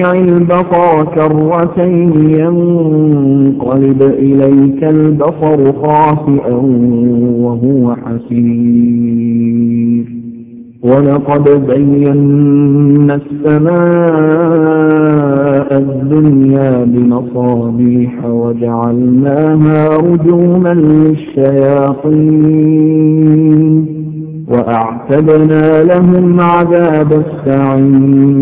ارجع البصر كرتين ينقلب إليك البصر خاسئا وهو حسير. ولقد بينا السماء الدنيا بمصابيح وجعلناها رجوما للشياطين وأعتدنا لهم عذاب السعير.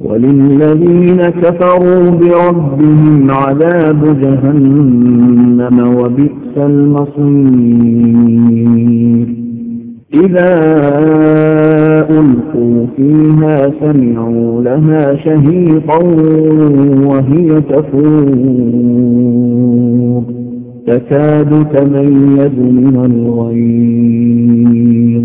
وللذين كفروا بربهم عذاب جهنم وبئس المصير. إذا ألقوا فيها سمعوا لها شهيقا وهي تفور. تكاد تميز من الغيظ.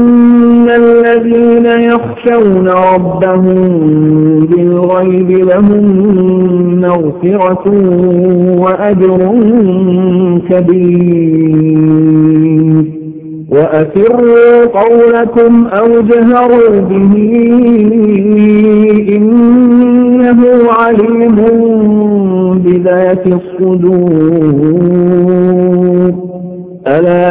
يخشون ربهم بالغيب لهم مغفرة وأجر كبير. وأسروا قولكم أو جهروا به إنه عليم بذات الصدور. ألا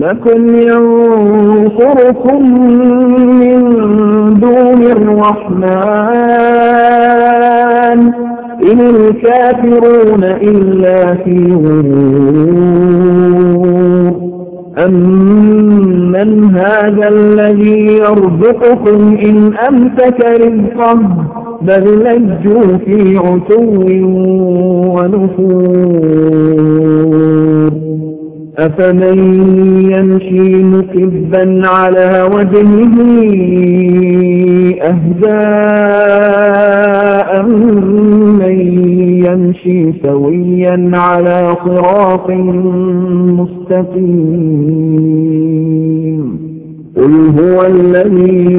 لكم ينصركم من دون الرحمن. إن الكافرون إلا في غرور. أمن هذا الذي يرزقكم إن أمسك رزقه بل لجوا في عتو ونفور. أفمن يمشي مكبا على وجهه أهداء من يمشي سويا على صراط مستقيم؟ قل هو الذي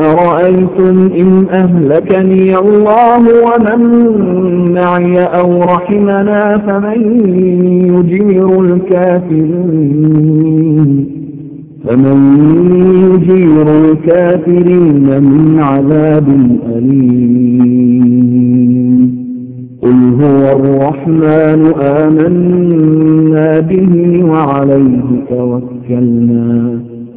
أرأيتم إن أهلكني الله ومن معي أو رحمنا فمن يجير الكافرين فمن يجير الكافرين من عذاب أليم قل هو الرحمن آمنا به وعليه توكلنا